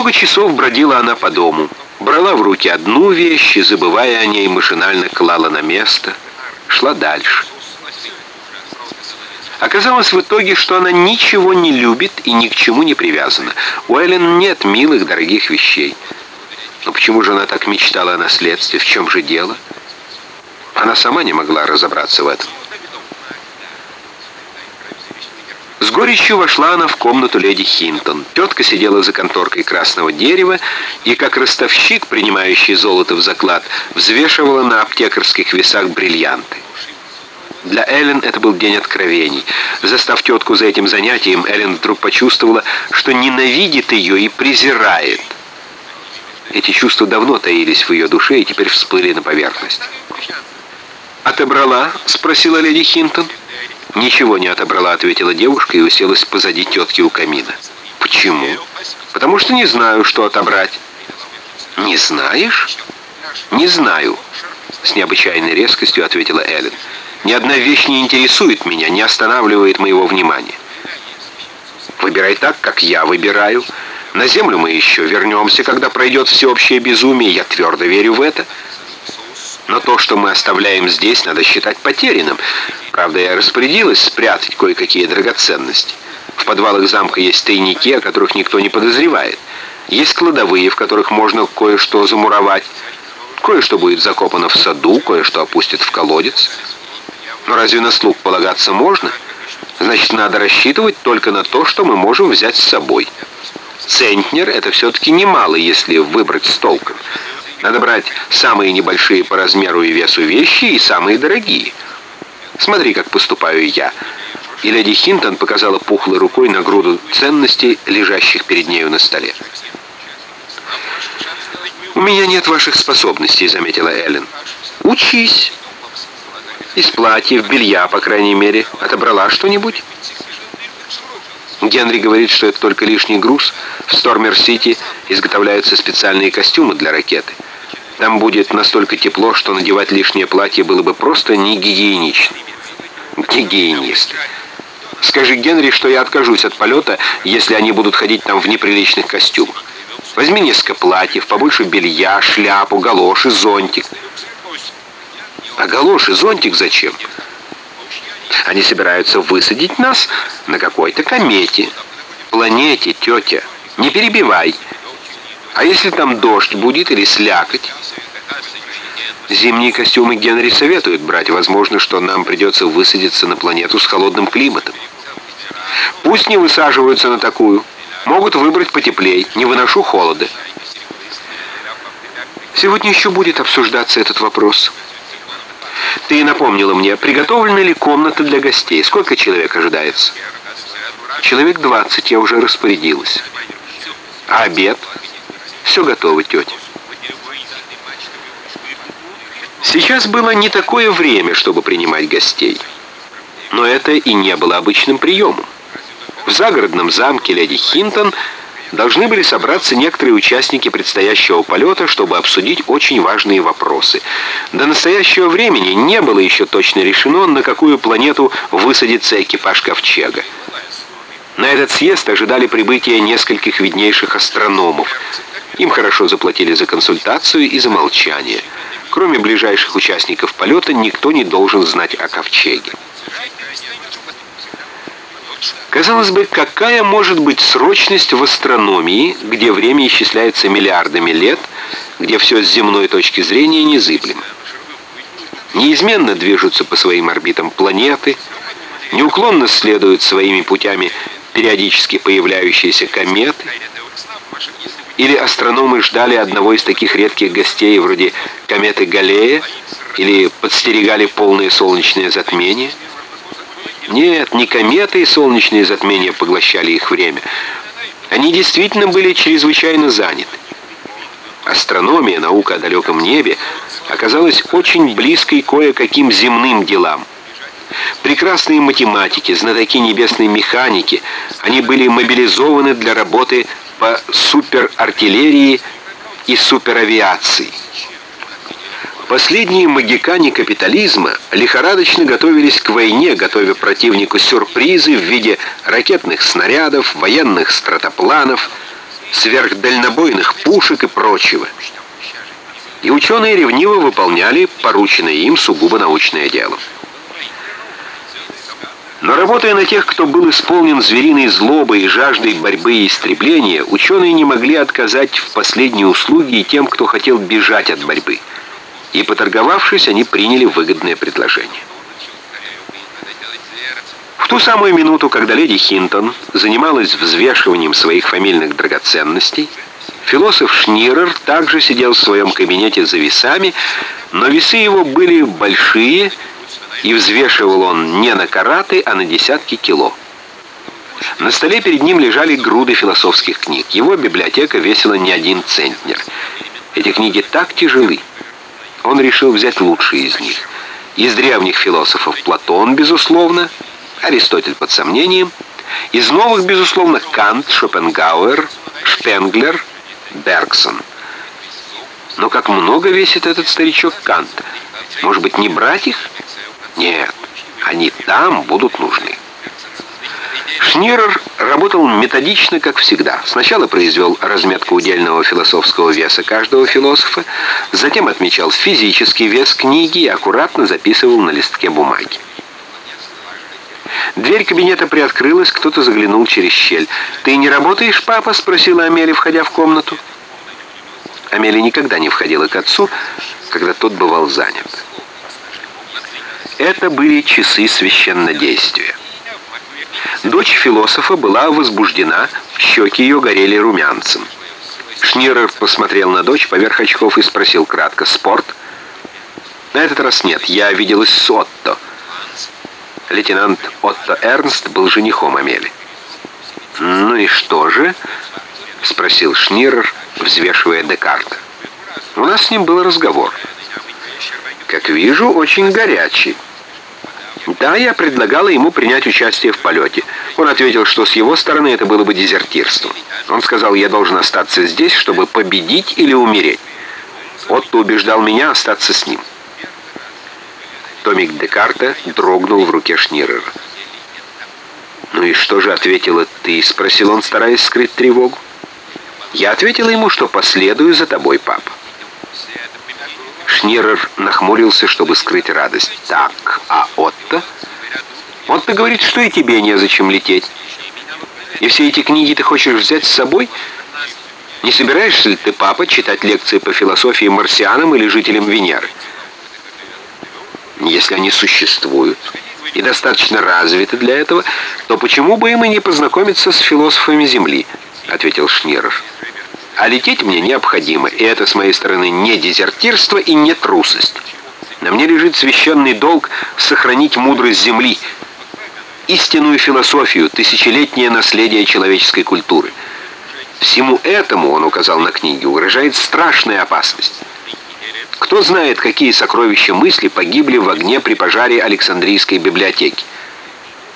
Много часов бродила она по дому. Брала в руки одну вещь и, забывая о ней, машинально клала на место. Шла дальше. Оказалось в итоге, что она ничего не любит и ни к чему не привязана. У Эллен нет милых, дорогих вещей. Но почему же она так мечтала о наследстве? В чем же дело? Она сама не могла разобраться в этом. С горечью вошла она в комнату леди Хинтон. Тетка сидела за конторкой красного дерева и, как ростовщик, принимающий золото в заклад, взвешивала на аптекарских весах бриллианты. Для Эллен это был день откровений. Застав тетку за этим занятием, Эллен вдруг почувствовала, что ненавидит ее и презирает. Эти чувства давно таились в ее душе и теперь всплыли на поверхность. «Отобрала?» — спросила леди Хинтон. «Ничего не отобрала», — ответила девушка и уселась позади тетки у камина. «Почему?» «Потому что не знаю, что отобрать». «Не знаешь?» «Не знаю», — с необычайной резкостью ответила Эллен. «Ни одна вещь не интересует меня, не останавливает моего внимания». «Выбирай так, как я выбираю. На землю мы еще вернемся, когда пройдет всеобщее безумие. Я твердо верю в это». Но то, что мы оставляем здесь, надо считать потерянным. Правда, я распорядилась спрятать кое-какие драгоценности. В подвалах замка есть тайники, о которых никто не подозревает. Есть кладовые, в которых можно кое-что замуровать. Кое-что будет закопано в саду, кое-что опустят в колодец. Но разве на слуг полагаться можно? Значит, надо рассчитывать только на то, что мы можем взять с собой. Центнер — это все-таки немало, если выбрать с толком. Надо брать самые небольшие по размеру и весу вещи и самые дорогие. Смотри, как поступаю я». И леди Хинтон показала пухлой рукой на груду ценностей, лежащих перед нею на столе. «У меня нет ваших способностей», — заметила Эллен. «Учись». «Из платьев, белья, по крайней мере. Отобрала что-нибудь?» Генри говорит, что это только лишний груз. В Стормер-Сити изготовляются специальные костюмы для ракеты. Там будет настолько тепло, что надевать лишнее платье было бы просто не гигиенично. Гигиенист. Скажи Генри, что я откажусь от полета, если они будут ходить там в неприличных костюмах. Возьми несколько платьев, побольше белья, шляпу, галоши, зонтик. А галоши, зонтик зачем? Они собираются высадить нас на какой-то комете. Планете, тетя. Не перебивай. А если там дождь будет или слякоть? Зимние костюмы Генри советуют брать. Возможно, что нам придется высадиться на планету с холодным климатом. Пусть не высаживаются на такую. Могут выбрать потеплей. Не выношу холода. Сегодня еще будет обсуждаться этот вопрос. Ты напомнила мне, приготовлена ли комната для гостей? Сколько человек ожидается? Человек 20, я уже распорядилась. А обед? Все готово, тетя. Сейчас было не такое время, чтобы принимать гостей. Но это и не было обычным приемом. В загородном замке леди Хинтон должны были собраться некоторые участники предстоящего полета, чтобы обсудить очень важные вопросы. До настоящего времени не было еще точно решено, на какую планету высадится экипаж Ковчега. На этот съезд ожидали прибытия нескольких виднейших астрономов. Им хорошо заплатили за консультацию и за молчание. Кроме ближайших участников полета, никто не должен знать о Ковчеге. Казалось бы, какая может быть срочность в астрономии, где время исчисляется миллиардами лет, где все с земной точки зрения незыблемо? Неизменно движутся по своим орбитам планеты, неуклонно следуют своими путями периодически появляющиеся кометы, или астрономы ждали одного из таких редких гостей, вроде кометы Галлея, или подстерегали полное солнечное затмение – нет, не кометы и солнечные затмения поглощали их время. Они действительно были чрезвычайно заняты. Астрономия, наука о далеком небе, оказалась очень близкой кое-каким земным делам. Прекрасные математики, знатоки небесной механики, они были мобилизованы для работы по суперартиллерии и суперавиации. Последние магикане капитализма лихорадочно готовились к войне, готовя противнику сюрпризы в виде ракетных снарядов, военных стратопланов, сверхдальнобойных пушек и прочего. И ученые ревниво выполняли порученное им сугубо научное дело. Но работая на тех, кто был исполнен звериной злобой и жаждой борьбы и истребления, ученые не могли отказать в последние услуги и тем, кто хотел бежать от борьбы. И, поторговавшись, они приняли выгодное предложение. В ту самую минуту, когда леди Хинтон занималась взвешиванием своих фамильных драгоценностей, философ Шнирер также сидел в своем кабинете за весами, но весы его были большие, и взвешивал он не на караты, а на десятки кило. На столе перед ним лежали груды философских книг. Его библиотека весила не один центнер. Эти книги так тяжелы. Он решил взять лучшие из них. Из древних философов Платон, безусловно, Аристотель под сомнением. Из новых, безусловно, Кант, Шопенгауэр, Шпенглер, Бергсон. Но как много весит этот старичок Канта? Может быть, не брать их? Нет, они там будут нужны. Шнирер работал методично, как всегда. Сначала произвел разметку удельного философского веса каждого философа, затем отмечал физический вес книги и аккуратно записывал на листке бумаги. Дверь кабинета приоткрылась, кто-то заглянул через щель. «Ты не работаешь, папа?» — спросила Амели, входя в комнату. Амели никогда не входила к отцу, когда тот бывал занят. Это были часы священнодействия. Дочь философа была возбуждена, щеки ее горели румянцем. Шнирер посмотрел на дочь поверх очков и спросил кратко «Спорт?» «На этот раз нет, я виделась с Отто». Лейтенант Отто Эрнст был женихом Амели. «Ну и что же?» — спросил Шнирер, взвешивая Декарта. «У нас с ним был разговор. Как вижу, очень горячий». Да, я предлагала ему принять участие в полете. Он ответил, что с его стороны это было бы дезертирством. Он сказал, я должен остаться здесь, чтобы победить или умереть. Отто убеждал меня остаться с ним. Томик Декарта дрогнул в руке Шнирера. «Ну и что же ответила ты?» — спросил он, стараясь скрыть тревогу. «Я ответила ему, что последую за тобой, папа». Шнирер нахмурился, чтобы скрыть радость. «Так, а Отто?» «Отто говорит, что и тебе незачем лететь. И все эти книги ты хочешь взять с собой? Не собираешься ли ты, папа, читать лекции по философии марсианам или жителям Венеры? Если они существуют и достаточно развиты для этого, то почему бы им и не познакомиться с философами Земли?» — ответил Шнирер. А лететь мне необходимо, и это с моей стороны не дезертирство и не трусость. На мне лежит священный долг сохранить мудрость Земли, истинную философию, тысячелетнее наследие человеческой культуры. Всему этому, он указал на книге, угрожает страшная опасность. Кто знает, какие сокровища мысли погибли в огне при пожаре Александрийской библиотеки.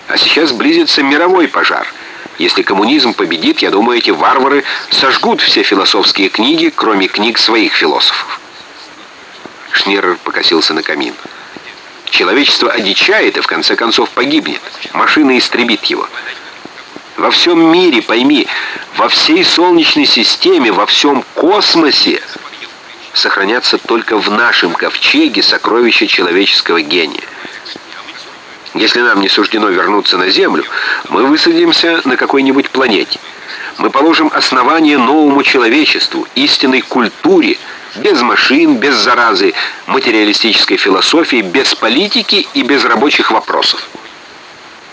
А сейчас близится мировой пожар – если коммунизм победит, я думаю, эти варвары сожгут все философские книги, кроме книг своих философов. Шнирер покосился на камин. Человечество одичает и в конце концов погибнет. Машина истребит его. Во всем мире, пойми, во всей Солнечной системе, во всем космосе сохранятся только в нашем ковчеге сокровища человеческого гения. Если нам не суждено вернуться на Землю, мы высадимся на какой-нибудь планете. Мы положим основание новому человечеству, истинной культуре, без машин, без заразы, материалистической философии, без политики и без рабочих вопросов.